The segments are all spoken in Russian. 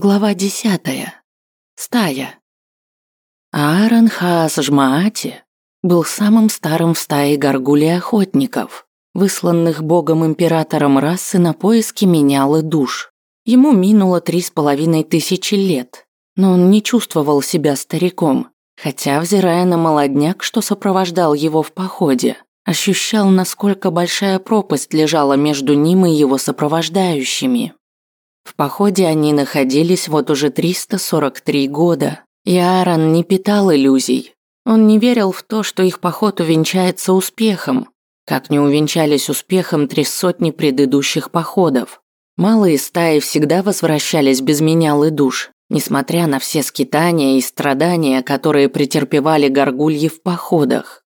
Глава десятая. Стая. Аарон Хаас Жмаати был самым старым в стае горгулей-охотников, высланных богом-императором расы на поиски менялы душ. Ему минуло три с половиной тысячи лет, но он не чувствовал себя стариком, хотя, взирая на молодняк, что сопровождал его в походе, ощущал, насколько большая пропасть лежала между ним и его сопровождающими. В походе они находились вот уже 343 года, и Аарон не питал иллюзий. Он не верил в то, что их поход увенчается успехом, как не увенчались успехом три сотни предыдущих походов. Малые стаи всегда возвращались без менял душ, несмотря на все скитания и страдания, которые претерпевали горгульи в походах.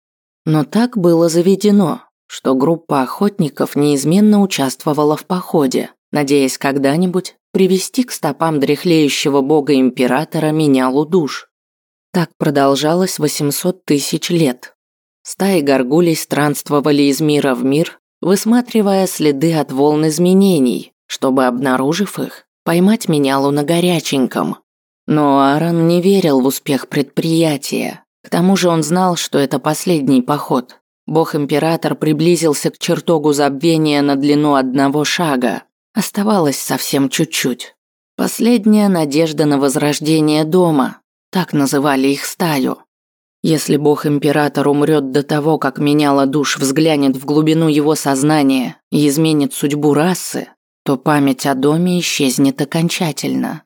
Но так было заведено, что группа охотников неизменно участвовала в походе надеясь когда-нибудь привести к стопам дряхлеющего бога-императора менялу душ. Так продолжалось 800 тысяч лет. Стаи горгулей странствовали из мира в мир, высматривая следы от волн изменений, чтобы, обнаружив их, поймать менялу на горяченьком. Но Аарон не верил в успех предприятия. К тому же он знал, что это последний поход. Бог-император приблизился к чертогу забвения на длину одного шага. Оставалось совсем чуть-чуть. Последняя надежда на возрождение дома, так называли их стаю. Если бог-император умрет до того, как меняла душ взглянет в глубину его сознания и изменит судьбу расы, то память о доме исчезнет окончательно.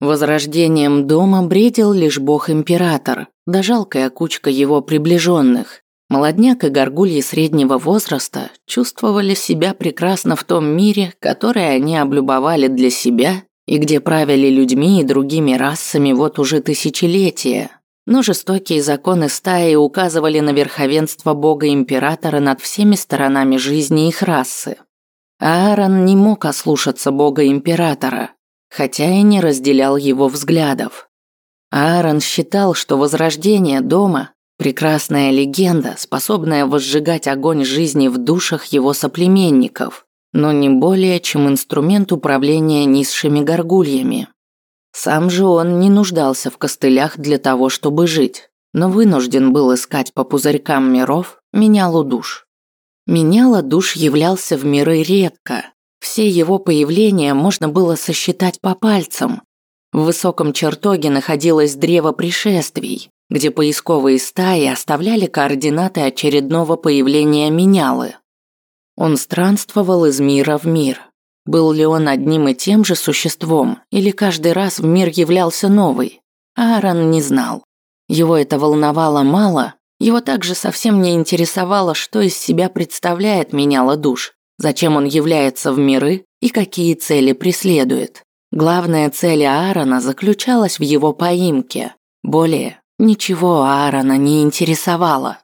Возрождением дома бредил лишь бог-император, да жалкая кучка его приближенных, Молодняк и горгульи среднего возраста чувствовали себя прекрасно в том мире, который они облюбовали для себя и где правили людьми и другими расами вот уже тысячелетия. Но жестокие законы стаи указывали на верховенство бога-императора над всеми сторонами жизни их расы. Аарон не мог ослушаться бога-императора, хотя и не разделял его взглядов. Аарон считал, что возрождение дома Прекрасная легенда, способная возжигать огонь жизни в душах его соплеменников, но не более чем инструмент управления низшими горгульями. Сам же он не нуждался в костылях для того, чтобы жить, но вынужден был искать по пузырькам миров менялу душ. Меняла душ являлся в миры редко. Все его появления можно было сосчитать по пальцам. В высоком чертоге находилось древо пришествий, где поисковые стаи оставляли координаты очередного появления менялы. Он странствовал из мира в мир. Был ли он одним и тем же существом, или каждый раз в мир являлся новый? Аарон не знал. Его это волновало мало, его также совсем не интересовало, что из себя представляет меняла душ, зачем он является в миры и какие цели преследует. Главная цель Аарона заключалась в его поимке. Более, Ничего Аарона не интересовало.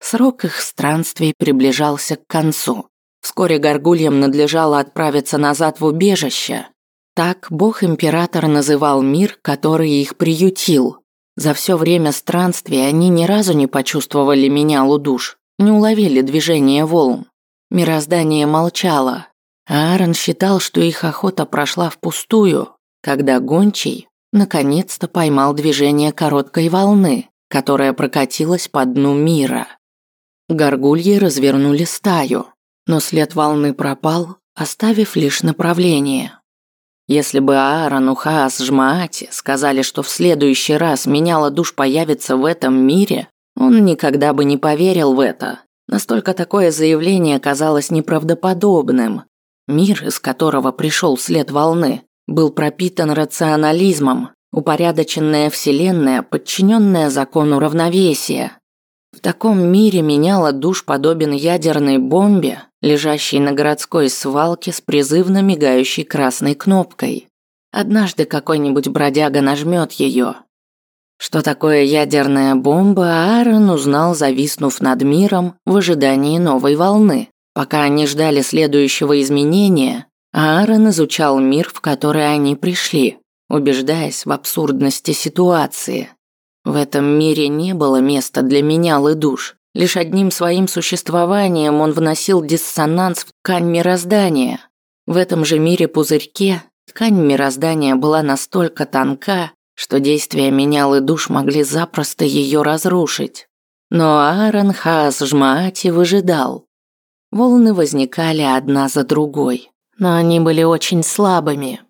Срок их странствий приближался к концу. Вскоре горгульям надлежало отправиться назад в убежище. Так бог-император называл мир, который их приютил. За все время странствий они ни разу не почувствовали менялу душ, не уловили движения волн. Мироздание молчало. Аарон считал, что их охота прошла впустую, когда гончий, наконец-то поймал движение короткой волны, которая прокатилась по дну мира. Горгульи развернули стаю, но след волны пропал, оставив лишь направление. Если бы Аарону Хаас Жмаати сказали, что в следующий раз меняла душ появится в этом мире, он никогда бы не поверил в это. Настолько такое заявление казалось неправдоподобным. Мир, из которого пришел след волны, был пропитан рационализмом, упорядоченная вселенная, подчиненная закону равновесия. В таком мире меняла душ подобен ядерной бомбе, лежащей на городской свалке с призывно мигающей красной кнопкой. Однажды какой-нибудь бродяга нажмет ее. Что такое ядерная бомба, Аарон узнал, зависнув над миром в ожидании новой волны. Пока они ждали следующего изменения, Аарон изучал мир, в который они пришли, убеждаясь в абсурдности ситуации. В этом мире не было места для менял душ. Лишь одним своим существованием он вносил диссонанс в ткань мироздания. В этом же мире-пузырьке Ткань мироздания была настолько тонка, что действия менялы душ могли запросто ее разрушить. Но Аарон Хаас Жмаати выжидал. Волны возникали одна за другой, но они были очень слабыми.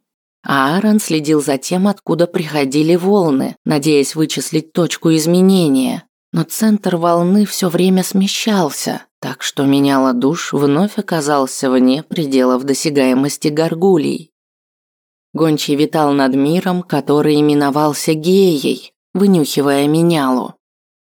Аарон следил за тем, откуда приходили волны, надеясь вычислить точку изменения, но центр волны все время смещался, так что меняла душ вновь оказался вне пределов досягаемости горгулей. Гончий витал над миром, который именовался Геей, вынюхивая менялу.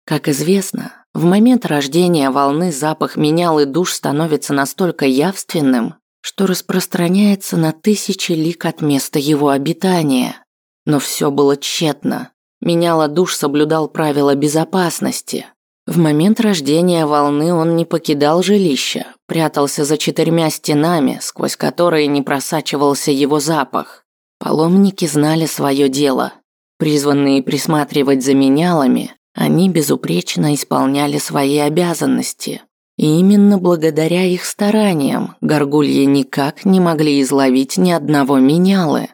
Как известно, в момент рождения волны запах менялы душ становится настолько явственным, что распространяется на тысячи лик от места его обитания. Но все было тщетно. Меняла душ соблюдал правила безопасности. В момент рождения волны он не покидал жилище, прятался за четырьмя стенами, сквозь которые не просачивался его запах. Паломники знали свое дело. Призванные присматривать за менялами, они безупречно исполняли свои обязанности. И именно благодаря их стараниям горгульи никак не могли изловить ни одного менялы.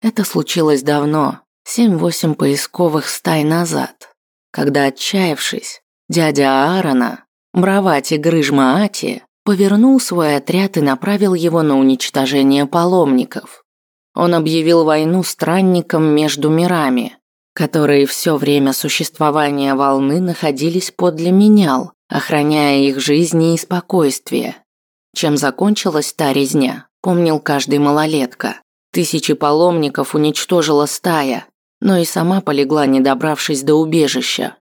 Это случилось давно, семь-восемь поисковых стай назад, когда, отчаявшись, дядя Аарона, Мравати Грыжмаати, повернул свой отряд и направил его на уничтожение паломников. Он объявил войну странникам между мирами, которые все время существования волны находились подле менял, охраняя их жизни и спокойствие. Чем закончилась та резня, помнил каждый малолетка. Тысячи паломников уничтожила стая, но и сама полегла, не добравшись до убежища.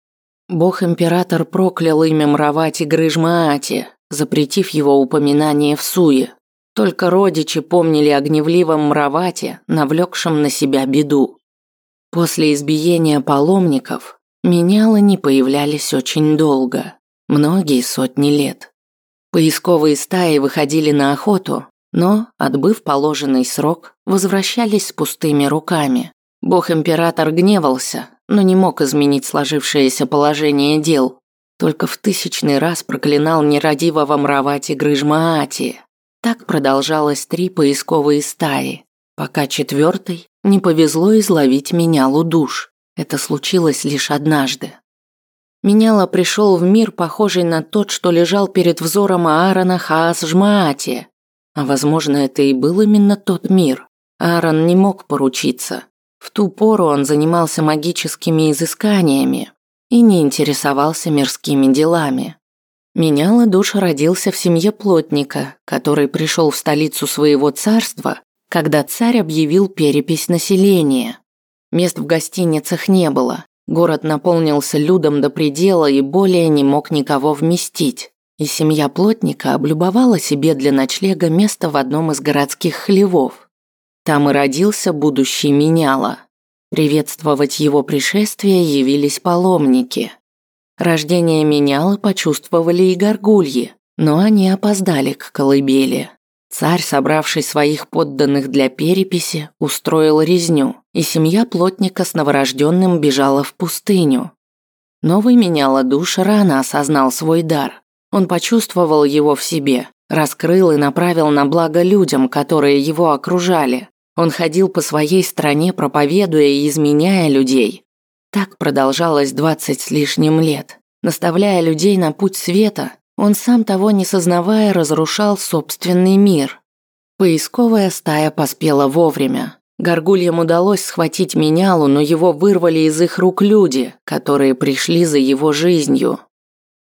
Бог-император проклял имя Мравати Грыжмаати, запретив его упоминание в суе. Только родичи помнили о гневливом Мравате, навлекшем на себя беду. После избиения паломников менялы не появлялись очень долго многие сотни лет. Поисковые стаи выходили на охоту, но, отбыв положенный срок, возвращались с пустыми руками. Бог-император гневался, но не мог изменить сложившееся положение дел. Только в тысячный раз проклинал нерадивого Мравати Грыжмаати. Так продолжалось три поисковые стаи, пока четвертой не повезло изловить менялу душ. Это случилось лишь однажды. Меняла пришел в мир, похожий на тот, что лежал перед взором Аарона Хаас Жмаати. А возможно, это и был именно тот мир. Аарон не мог поручиться. В ту пору он занимался магическими изысканиями и не интересовался мирскими делами. Меняла душ родился в семье плотника, который пришел в столицу своего царства, когда царь объявил перепись населения. Мест в гостиницах не было, Город наполнился людом до предела и более не мог никого вместить. И семья плотника облюбовала себе для ночлега место в одном из городских хлевов. Там и родился будущий меняла. Приветствовать его пришествие явились паломники. Рождение меняла почувствовали и горгульи, но они опоздали к колыбели. Царь, собравший своих подданных для переписи, устроил резню, и семья плотника с новорожденным бежала в пустыню. Новый меняла душ рано осознал свой дар. Он почувствовал его в себе, раскрыл и направил на благо людям, которые его окружали. Он ходил по своей стране, проповедуя и изменяя людей. Так продолжалось двадцать с лишним лет, наставляя людей на путь света он сам того не сознавая разрушал собственный мир. Поисковая стая поспела вовремя. Горгульям удалось схватить менялу, но его вырвали из их рук люди, которые пришли за его жизнью.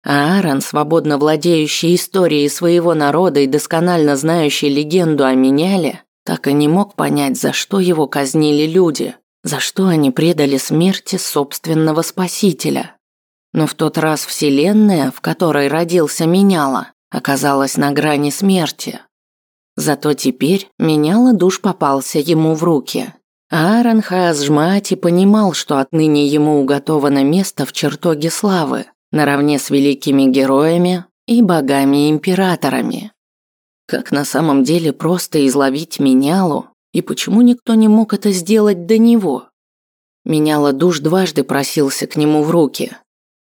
А Аарон, свободно владеющий историей своего народа и досконально знающий легенду о меняле, так и не мог понять, за что его казнили люди, за что они предали смерти собственного спасителя. Но в тот раз Вселенная, в которой родился Меняла, оказалась на грани смерти. Зато теперь Меняла душ попался ему в руки. Аарон Хаазжмаати понимал, что отныне ему уготовано место в чертоге славы, наравне с великими героями и богами-императорами. Как на самом деле просто изловить Менялу, и почему никто не мог это сделать до него? Меняла душ дважды просился к нему в руки,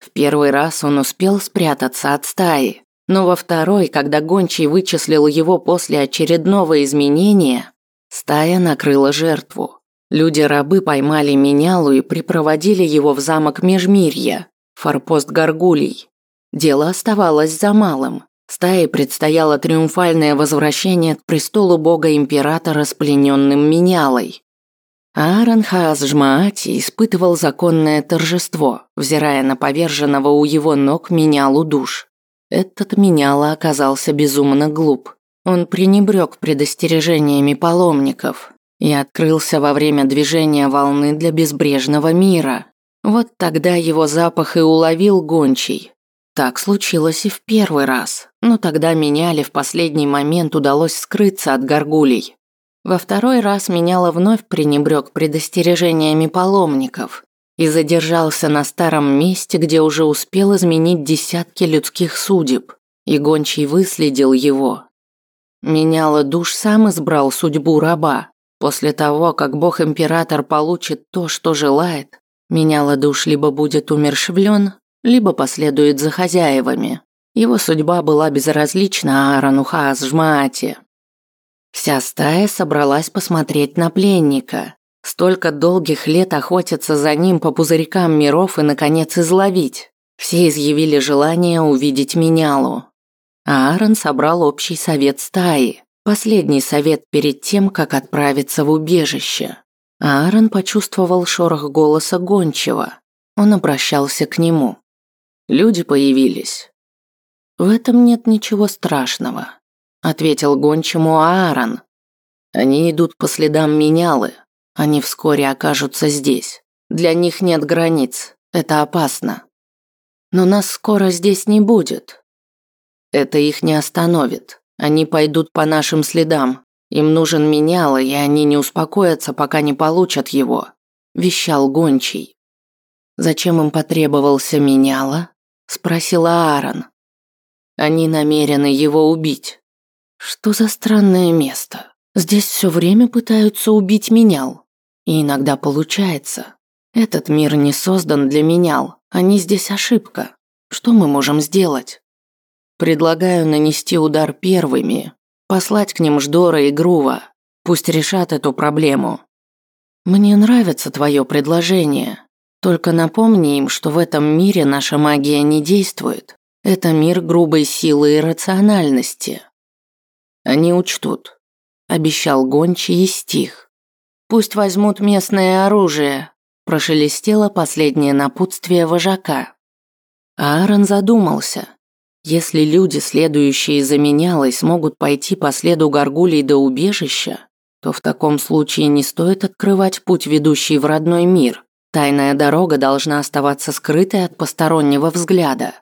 в первый раз он успел спрятаться от стаи, но во второй, когда гончий вычислил его после очередного изменения, стая накрыла жертву. Люди-рабы поймали менялу и припроводили его в замок Межмирья, форпост Гаргулий. Дело оставалось за малым. Стае предстояло триумфальное возвращение к престолу бога-императора с плененным менялой. Аарон Хаас Жмаати испытывал законное торжество, взирая на поверженного у его ног менялу душ. Этот меняла оказался безумно глуп. Он пренебрег предостережениями паломников и открылся во время движения волны для безбрежного мира. Вот тогда его запах и уловил гончий. Так случилось и в первый раз, но тогда меняли в последний момент удалось скрыться от горгулей. Во второй раз меняла вновь пренебрег предостережениями паломников и задержался на старом месте, где уже успел изменить десятки людских судеб, и гончий выследил его, Меняла душ сам избрал судьбу раба. После того, как бог-император получит то, что желает, меняла душ либо будет умершвлен, либо последует за хозяевами. Его судьба была безразлична Аарону Хаасжмаате. Вся стая собралась посмотреть на пленника. Столько долгих лет охотиться за ним по пузырькам миров и, наконец, изловить. Все изъявили желание увидеть менялу а Аарон собрал общий совет стаи, последний совет перед тем, как отправиться в убежище. Аарон почувствовал шорох голоса гончего. Он обращался к нему. Люди появились. В этом нет ничего страшного, ответил гончему Аарон. Они идут по следам менялы. Они вскоре окажутся здесь. Для них нет границ. Это опасно. Но нас скоро здесь не будет. Это их не остановит. Они пойдут по нашим следам. Им нужен меняло, и они не успокоятся, пока не получат его», – вещал Гончий. «Зачем им потребовался меняло?» – спросила Аарон. «Они намерены его убить». «Что за странное место? Здесь все время пытаются убить менял. И иногда получается. Этот мир не создан для менял. Они здесь ошибка. Что мы можем сделать?» Предлагаю нанести удар первыми, послать к ним Ждора и Грува. Пусть решат эту проблему. Мне нравится твое предложение. Только напомни им, что в этом мире наша магия не действует. Это мир грубой силы и рациональности. Они учтут. Обещал Гончий и стих. Пусть возьмут местное оружие. Прошелестело последнее напутствие вожака. Аарон задумался. Если люди, следующие за менялой, смогут пойти по следу горгулей до убежища, то в таком случае не стоит открывать путь, ведущий в родной мир. Тайная дорога должна оставаться скрытой от постороннего взгляда.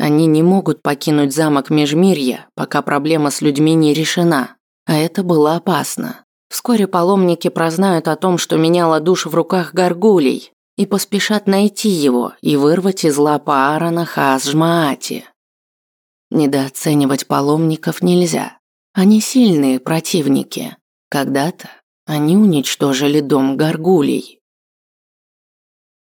Они не могут покинуть замок Межмирья, пока проблема с людьми не решена. А это было опасно. Вскоре паломники прознают о том, что меняла душ в руках горгулей, и поспешат найти его и вырвать из лап Аарона Хаасжмаати. Недооценивать паломников нельзя. Они сильные противники. Когда-то они уничтожили дом Гаргулей.